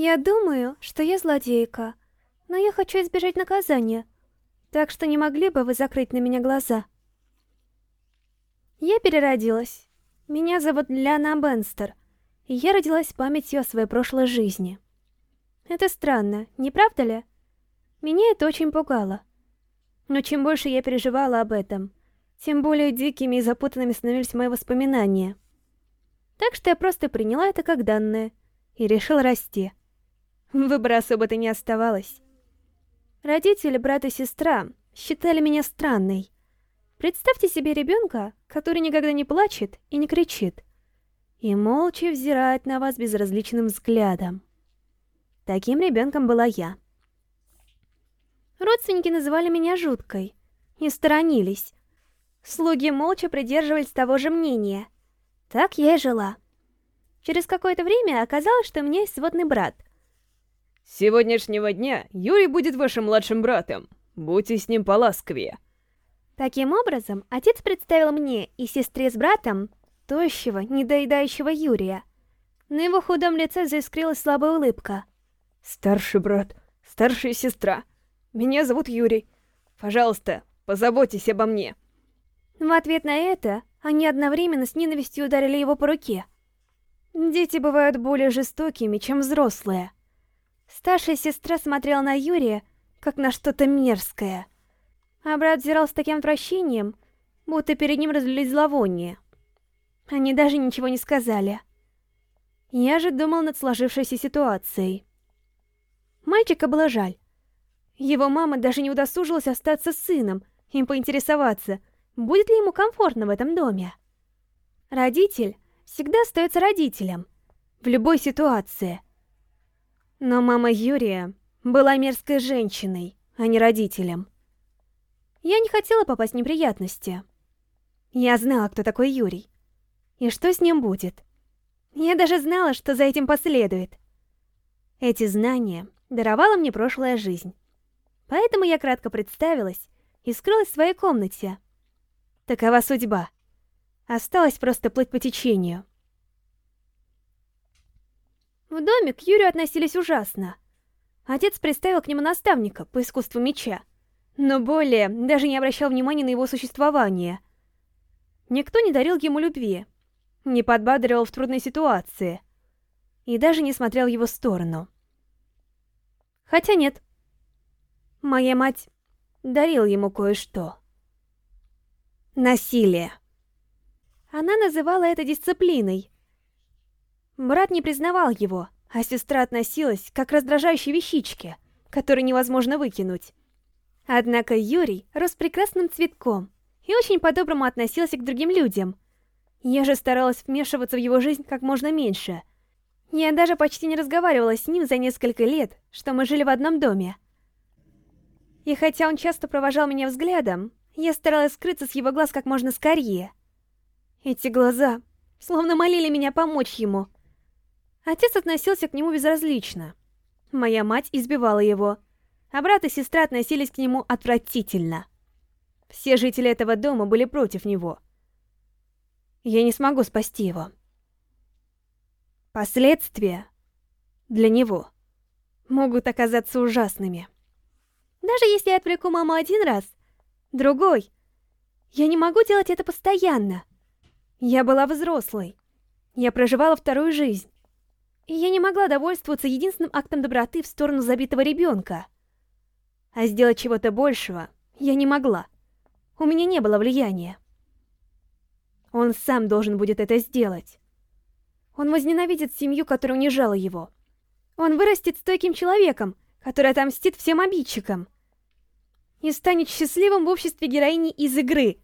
Я думаю, что я злодейка, но я хочу избежать наказания, так что не могли бы вы закрыть на меня глаза? Я переродилась. Меня зовут Ляна Бенстер, и я родилась памятью о своей прошлой жизни. Это странно, не правда ли? Меня это очень пугало. Но чем больше я переживала об этом, тем более дикими и запутанными становились мои воспоминания. Так что я просто приняла это как данное и решила расти. Выбора особо-то не оставалось. Родители, брат и сестра считали меня странной. Представьте себе ребенка, который никогда не плачет и не кричит, и молча взирает на вас безразличным взглядом. Таким ребенком была я. Родственники называли меня жуткой и сторонились. Слуги молча придерживались того же мнения. Так я и жила. Через какое-то время оказалось, что у меня есть сводный брат. С сегодняшнего дня Юрий будет вашим младшим братом. Будьте с ним поласковее. Таким образом, отец представил мне и сестре с братом тощего, недоедающего Юрия. На его худом лице заискрилась слабая улыбка. Старший брат, старшая сестра. Меня зовут Юрий. Пожалуйста, позаботьтесь обо мне. В ответ на это, они одновременно с ненавистью ударили его по руке. Дети бывают более жестокими, чем взрослые. Старшая сестра смотрела на Юрия, как на что-то мерзкое. А брат взирал с таким отвращением, будто перед ним разлились зловоние. Они даже ничего не сказали. Я же думал над сложившейся ситуацией. Мальчика было жаль. Его мама даже не удосужилась остаться с сыном, им поинтересоваться, будет ли ему комфортно в этом доме. Родитель всегда остается родителем, в любой ситуации. Но мама Юрия была мерзкой женщиной, а не родителем. Я не хотела попасть в неприятности. Я знала, кто такой Юрий. И что с ним будет. Я даже знала, что за этим последует. Эти знания даровала мне прошлая жизнь. Поэтому я кратко представилась и скрылась в своей комнате. Такова судьба. Осталось просто плыть по течению. В доме к Юрию относились ужасно. Отец представил к нему наставника по искусству меча, но более даже не обращал внимания на его существование. Никто не дарил ему любви, не подбадривал в трудной ситуации и даже не смотрел в его сторону. Хотя нет, Моя мать дарила ему кое-что. Насилие. Она называла это дисциплиной. Брат не признавал его, а сестра относилась как к раздражающей вещичке, которую невозможно выкинуть. Однако Юрий рос прекрасным цветком и очень по-доброму относился к другим людям. Я же старалась вмешиваться в его жизнь как можно меньше. Я даже почти не разговаривала с ним за несколько лет, что мы жили в одном доме. И хотя он часто провожал меня взглядом, я старалась скрыться с его глаз как можно скорее. Эти глаза словно молили меня помочь ему. Отец относился к нему безразлично. Моя мать избивала его, а брат и сестра относились к нему отвратительно. Все жители этого дома были против него. Я не смогу спасти его. Последствия для него могут оказаться ужасными. Даже если я отвлеку маму один раз, другой, я не могу делать это постоянно. Я была взрослой. Я проживала вторую жизнь. Я не могла довольствоваться единственным актом доброты в сторону забитого ребенка. А сделать чего-то большего я не могла. У меня не было влияния. Он сам должен будет это сделать. Он возненавидит семью, которая унижала его. Он вырастет стойким человеком, который отомстит всем обидчикам и станет счастливым в обществе героини из игры,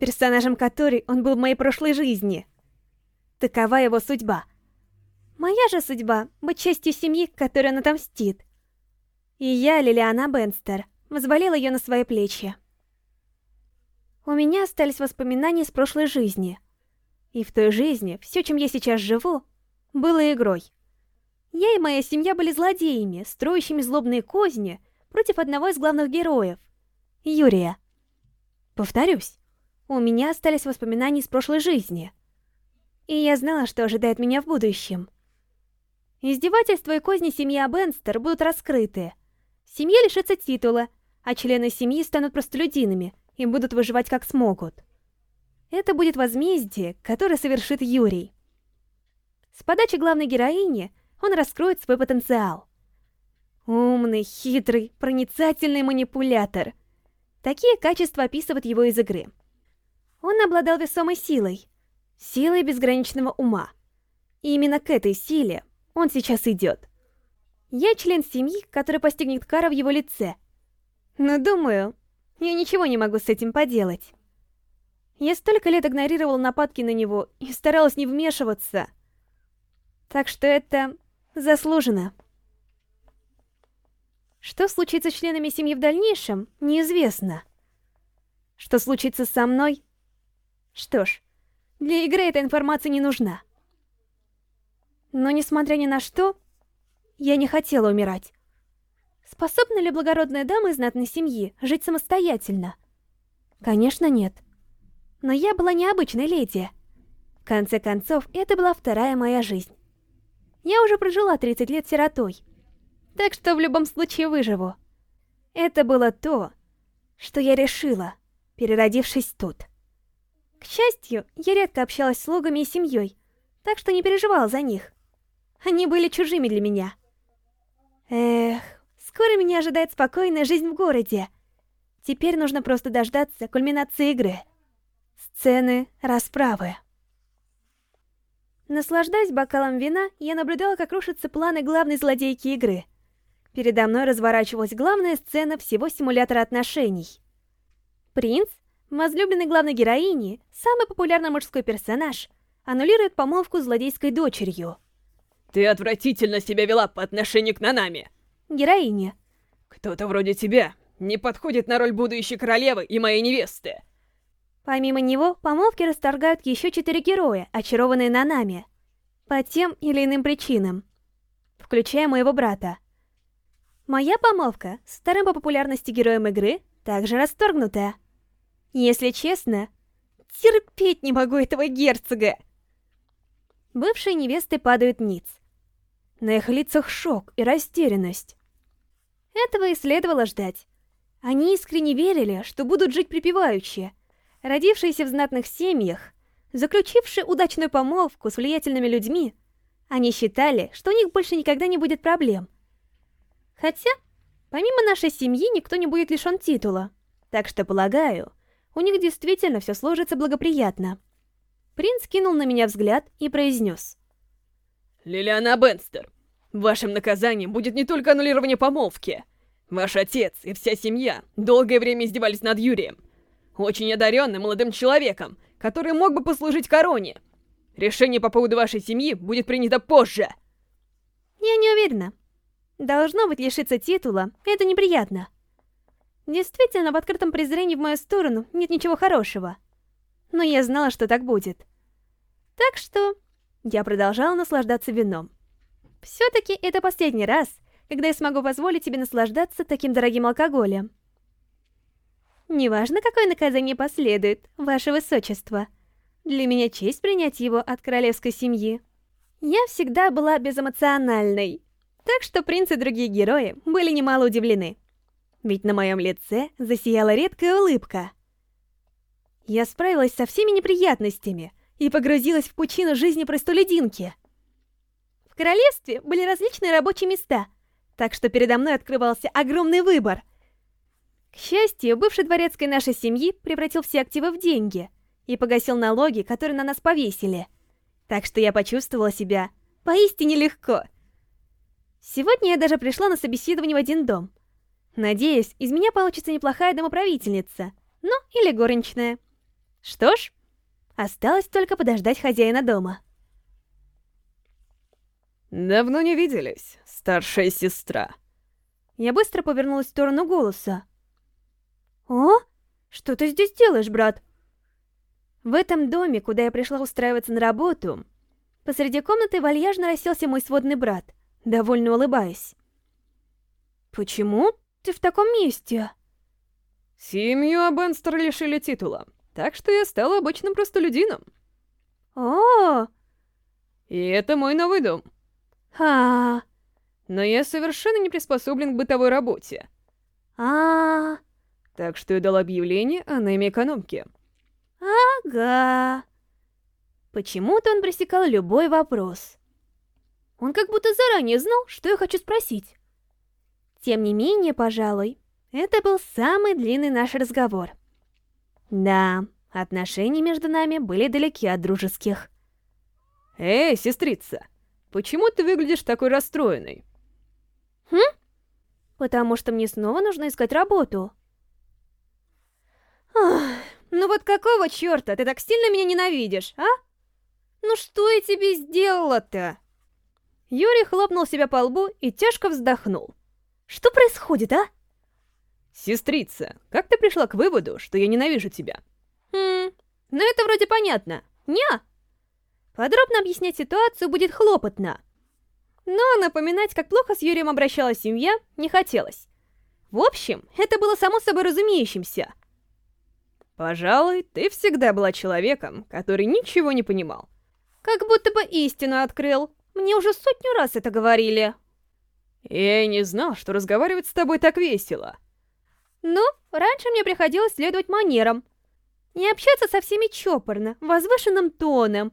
персонажем которой он был в моей прошлой жизни. Такова его судьба. Моя же судьба — быть частью семьи, которой он отомстит. И я, Лилиана Бенстер, взвалила ее на свои плечи. У меня остались воспоминания с прошлой жизни. И в той жизни все, чем я сейчас живу, было игрой. Я и моя семья были злодеями, строящими злобные козни против одного из главных героев — Юрия. Повторюсь, у меня остались воспоминания из прошлой жизни. И я знала, что ожидает меня в будущем. Издевательства и козни семьи Абенстер будут раскрыты. Семья лишится титула, а члены семьи станут простолюдинами и будут выживать как смогут. Это будет возмездие, которое совершит Юрий. С подачи главной героини он раскроет свой потенциал. Умный, хитрый, проницательный манипулятор. Такие качества описывают его из игры. Он обладал весомой силой, силой безграничного ума. И именно к этой силе он сейчас идет. Я член семьи, который постигнет кара в его лице. Но думаю, я ничего не могу с этим поделать. Я столько лет игнорировал нападки на него и старалась не вмешиваться. Так что это заслуженно. Что случится с членами семьи в дальнейшем, неизвестно. Что случится со мной? Что ж, для игры эта информация не нужна. Но несмотря ни на что, я не хотела умирать. Способна ли благородная дама из знатной семьи жить самостоятельно? Конечно, нет. Но я была необычной леди. В конце концов, это была вторая моя жизнь. Я уже прожила 30 лет сиротой, так что в любом случае выживу. Это было то, что я решила, переродившись тут. К счастью, я редко общалась с слугами и семьей, так что не переживала за них. Они были чужими для меня. Эх, скоро меня ожидает спокойная жизнь в городе. Теперь нужно просто дождаться кульминации игры. Сцены расправы. Наслаждаясь бокалом вина, я наблюдала, как рушатся планы главной злодейки игры. Передо мной разворачивалась главная сцена всего симулятора отношений. Принц, возлюбленный главной героини, самый популярный мужской персонаж, аннулирует помолвку с злодейской дочерью. Ты отвратительно себя вела по отношению к Нанами. Героиня. Кто-то вроде тебя не подходит на роль будущей королевы и моей невесты. Помимо него, помолвки расторгают еще четыре героя, очарованные Нанами. По тем или иным причинам. Включая моего брата. Моя помолвка с вторым по популярности героем игры также расторгнутая. Если честно, терпеть не могу этого герцога. Бывшие невесты падают ниц. На их лицах шок и растерянность. Этого и следовало ждать. Они искренне верили, что будут жить припеваючи, Родившиеся в знатных семьях, заключившие удачную помолвку с влиятельными людьми, они считали, что у них больше никогда не будет проблем. Хотя, помимо нашей семьи, никто не будет лишен титула. Так что, полагаю, у них действительно все сложится благоприятно. Принц кинул на меня взгляд и произнес. «Лилиана Бенстер, вашим наказанием будет не только аннулирование помолвки. Ваш отец и вся семья долгое время издевались над Юрием, очень одаренным молодым человеком, который мог бы послужить короне. Решение по поводу вашей семьи будет принято позже. Я не уверена. Должно быть, лишиться титула — это неприятно. Действительно, в открытом презрении в мою сторону нет ничего хорошего. Но я знала, что так будет. Так что я продолжала наслаждаться вином. Все-таки это последний раз, когда я смогу позволить себе наслаждаться таким дорогим алкоголем. Неважно, какое наказание последует, ваше высочество. Для меня честь принять его от королевской семьи. Я всегда была безэмоциональной, так что принц и другие герои были немало удивлены. Ведь на моем лице засияла редкая улыбка. Я справилась со всеми неприятностями и погрузилась в пучину жизни простолюдинки. В королевстве были различные рабочие места, так что передо мной открывался огромный выбор — к счастью, бывший дворецкой нашей семьи превратил все активы в деньги и погасил налоги, которые на нас повесили. Так что я почувствовала себя поистине легко. Сегодня я даже пришла на собеседование в один дом. Надеюсь, из меня получится неплохая домоправительница, ну или горничная. Что ж, осталось только подождать хозяина дома. Давно не виделись, старшая сестра. Я быстро повернулась в сторону голоса. «О? Что ты здесь делаешь, брат?» В этом доме, куда я пришла устраиваться на работу, посреди комнаты вальяжно расселся мой сводный брат, довольно улыбаясь. «Почему ты в таком месте?» Семью Абенстер лишили титула, так что я стала обычным простолюдином. О, И это мой новый дом. А, Но я совершенно не приспособлен к бытовой работе. а, Так что я дал объявление о найме экономки. ага. Почему-то он пресекал любой вопрос. Он как будто заранее знал, что я хочу спросить. Тем не менее, пожалуй, это был самый длинный наш разговор. Да, отношения между нами были далеки от дружеских. Эй, сестрица, почему ты выглядишь такой расстроенной? Потому что мне снова нужно искать работу. Ах, ну вот какого черта ты так сильно меня ненавидишь, а? Ну что я тебе сделала-то? Юрий хлопнул себя по лбу и тяжко вздохнул. Что происходит, а? Сестрица, как ты пришла к выводу, что я ненавижу тебя? Хм, ну это вроде понятно. Ня. Подробно объяснять ситуацию будет хлопотно. Но напоминать, как плохо с Юрием обращалась семья, не хотелось. В общем, это было само собой разумеющимся. Пожалуй, ты всегда была человеком, который ничего не понимал. Как будто бы истину открыл. Мне уже сотню раз это говорили. Я и не знал, что разговаривать с тобой так весело. Ну, раньше мне приходилось следовать манерам. Не общаться со всеми чопорно, возвышенным тоном,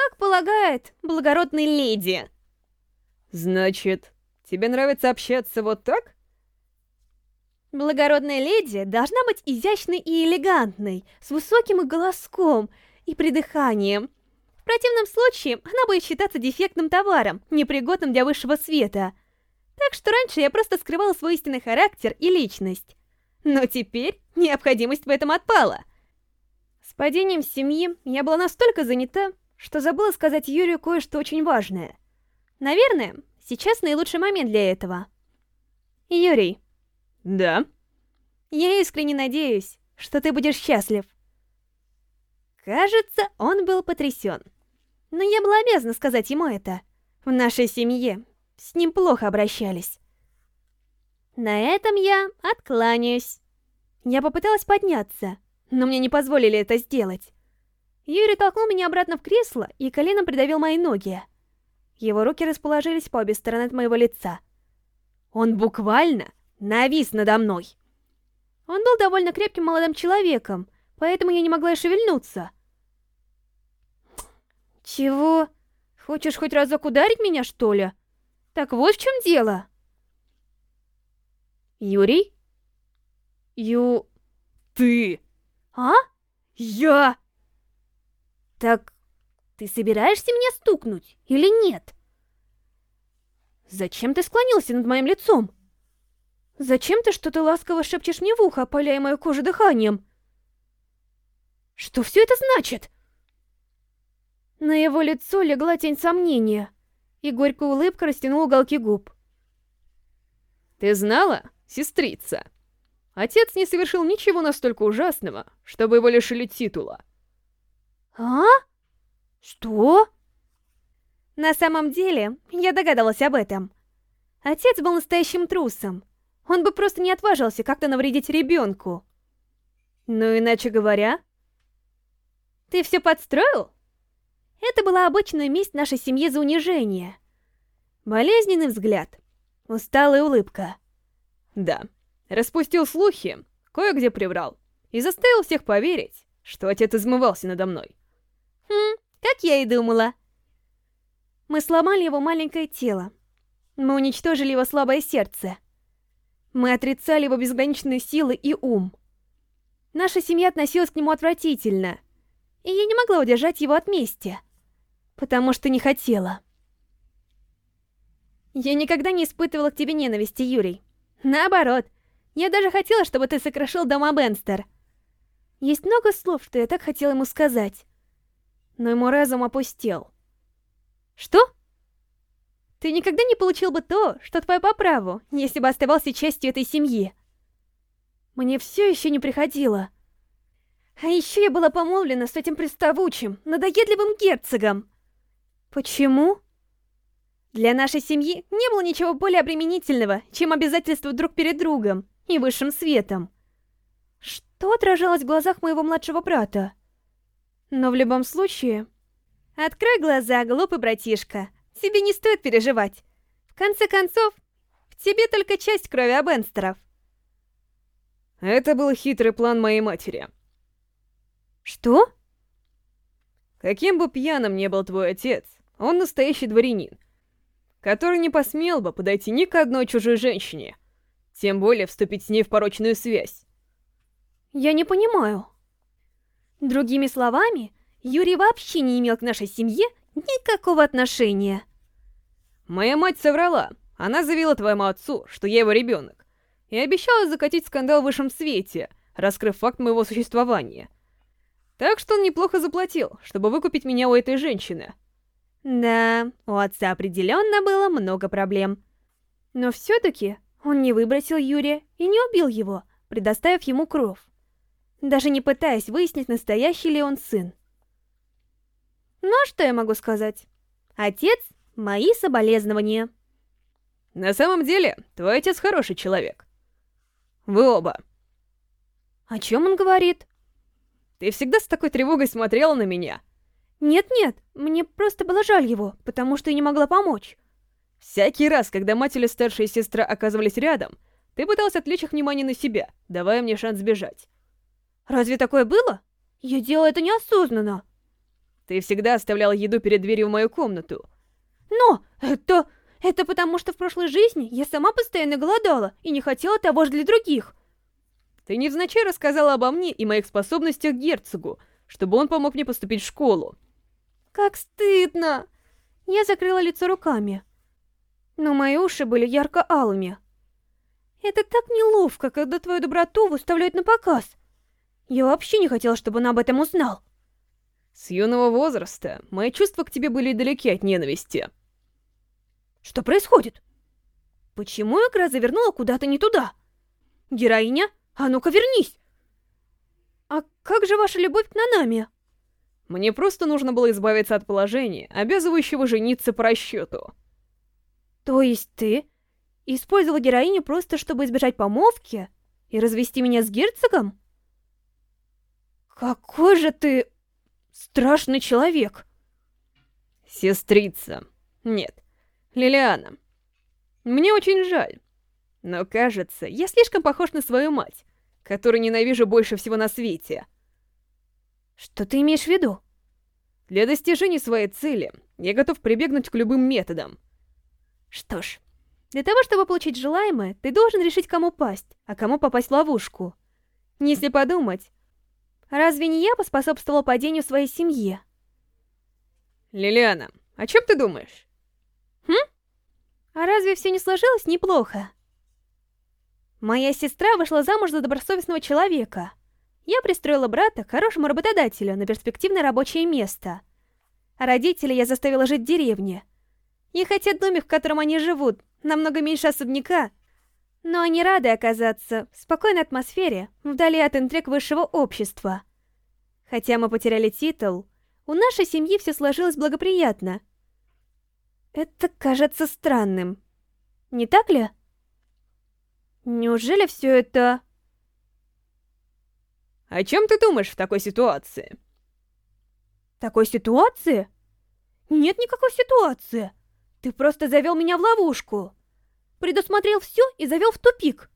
как полагает благородной леди. Значит, тебе нравится общаться вот так? Благородная леди должна быть изящной и элегантной, с высоким голоском и придыханием. В противном случае она будет считаться дефектным товаром, непригодным для высшего света. Так что раньше я просто скрывала свой истинный характер и личность. Но теперь необходимость в этом отпала. С падением семьи я была настолько занята, что забыла сказать Юрию кое-что очень важное. Наверное, сейчас наилучший момент для этого. Юрий, Да. я искренне надеюсь, что ты будешь счастлив. Кажется, он был потрясен. Но я была обязана сказать ему это. В нашей семье с ним плохо обращались. На этом я откланяюсь. Я попыталась подняться, но мне не позволили это сделать. Юрий толкнул меня обратно в кресло и коленом придавил мои ноги. Его руки расположились по обе стороны от моего лица. Он буквально навис надо мной. Он был довольно крепким молодым человеком, поэтому я не могла и шевельнуться. Чего? Хочешь хоть разок ударить меня, что ли? Так вот в чем дело. Юрий? Ю... Ты! А? Я! Так ты собираешься меня стукнуть или нет? Зачем ты склонился над моим лицом? Зачем ты что-то ласково шепчешь мне в ухо, опаляя мою кожу дыханием? Что все это значит? На его лицо легла тень сомнения, и горькая улыбка растянула уголки губ. Ты знала, сестрица? Отец не совершил ничего настолько ужасного, чтобы его лишили титула. А? Что? На самом деле, я догадалась об этом. Отец был настоящим трусом. Он бы просто не отважился как-то навредить ребенку. Но иначе говоря... Ты все подстроил? Это была обычная месть нашей семьи за унижение. Болезненный взгляд. Усталая улыбка. Да, распустил слухи, кое-где приврал, и заставил всех поверить, что отец измывался надо мной. Хм, как я и думала. Мы сломали его маленькое тело. Мы уничтожили его слабое сердце. Мы отрицали его безграничные силы и ум. Наша семья относилась к нему отвратительно, и я не могла удержать его от мести, потому что не хотела. Я никогда не испытывала к тебе ненависти, Юрий. Наоборот, я даже хотела, чтобы ты сокрушил дома Бенстер. Есть много слов, что я так хотела ему сказать. Но ему разум опустел. Что? Ты никогда не получил бы то, что твое по праву, если бы оставался частью этой семьи. Мне все еще не приходило. А еще я была помолвлена с этим приставучим, надоедливым герцогом. Почему? Для нашей семьи не было ничего более обременительного, чем обязательство друг перед другом и высшим светом. Что отражалось в глазах моего младшего брата? Но в любом случае... Открой глаза, глупый братишка. тебе не стоит переживать. В конце концов, в тебе только часть крови Абенстеров. Это был хитрый план моей матери. Что? Каким бы пьяным ни был твой отец, он настоящий дворянин, который не посмел бы подойти ни к одной чужой женщине, тем более вступить с ней в порочную связь. Я не понимаю. Другими словами, Юрий вообще не имел к нашей семье никакого отношения. Моя мать соврала. Она заявила твоему отцу, что я его ребенок, и обещала закатить скандал в высшем свете, раскрыв факт моего существования. Так что он неплохо заплатил, чтобы выкупить меня у этой женщины. Да, у отца определенно было много проблем. Но все-таки он не выбросил Юрия и не убил его, предоставив ему кровь. Даже не пытаясь выяснить, настоящий ли он сын. Ну а что я могу сказать? Отец — мои соболезнования. На самом деле, твой отец хороший человек. Вы оба. О чем он говорит? Ты всегда с такой тревогой смотрела на меня. Нет-нет, мне просто было жаль его, потому что я не могла помочь. Всякий раз, когда мать или старшая сестра оказывались рядом, ты пытался отвлечь их внимание на себя, давая мне шанс сбежать. Разве такое было? Я делала это неосознанно. Ты всегда оставляла еду перед дверью в мою комнату. Но это... это потому что в прошлой жизни я сама постоянно голодала и не хотела того же для других. Ты невзначай рассказала обо мне и моих способностях герцогу, чтобы он помог мне поступить в школу. Как стыдно! Я закрыла лицо руками. Но мои уши были ярко-алыми. Это так неловко, когда твою доброту выставляют на показ. Я вообще не хотела, чтобы он об этом узнал. С юного возраста мои чувства к тебе были далеки от ненависти. Что происходит? Почему игра завернула куда-то не туда? Героиня, а ну-ка вернись! А как же ваша любовь к Нанами? Мне просто нужно было избавиться от положения, обязывающего жениться по расчету. То есть ты использовала героиню просто чтобы избежать помолвки и развести меня с герцогом? Какой же ты страшный человек. Сестрица. Нет, Лилиана. Мне очень жаль. Но кажется, я слишком похож на свою мать, которую ненавижу больше всего на свете. Что ты имеешь в виду? Для достижения своей цели я готов прибегнуть к любым методам. Что ж, для того, чтобы получить желаемое, ты должен решить, кому пасть, а кому попасть в ловушку. Если подумать, Разве не я поспособствовала падению своей семьи? Лилиана, о чем ты думаешь? Хм? А разве все не сложилось неплохо? Моя сестра вышла замуж за добросовестного человека. Я пристроила брата к хорошему работодателю на перспективное рабочее место. А родителей я заставила жить в деревне. И хотя домик, в котором они живут, намного меньше особняка, но они рады оказаться в спокойной атмосфере, вдали от интриг высшего общества. Хотя мы потеряли титул, у нашей семьи все сложилось благоприятно. Это кажется странным. Не так ли? Неужели все это... О чем ты думаешь в такой ситуации? Такой ситуации? Нет никакой ситуации. Ты просто завел меня в ловушку предусмотрел все и завел в тупик.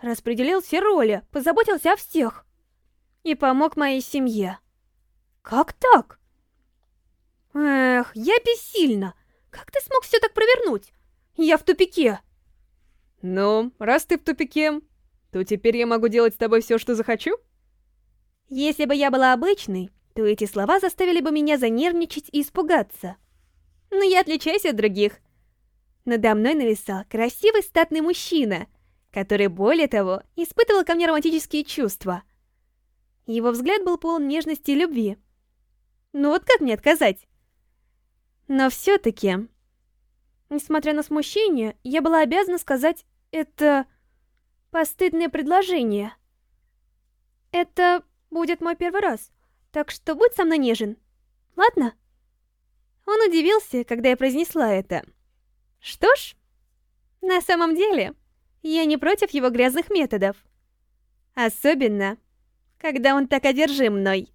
Распределил все роли, позаботился о всех. И помог моей семье. Как так? Эх, я бессильна. Как ты смог все так провернуть? Я в тупике. Ну, раз ты в тупике, то теперь я могу делать с тобой все, что захочу? Если бы я была обычной, то эти слова заставили бы меня занервничать и испугаться. Но я отличаюсь от других. Надо мной нависал красивый статный мужчина, который, более того, испытывал ко мне романтические чувства. Его взгляд был полон нежности и любви. Ну вот как мне отказать? Но все-таки, несмотря на смущение, я была обязана сказать это постыдное предложение. Это будет мой первый раз, так что будь со мной нежен, ладно? Он удивился, когда я произнесла это. Что ж, на самом деле, я не против его грязных методов. Особенно, когда он так одержим мной.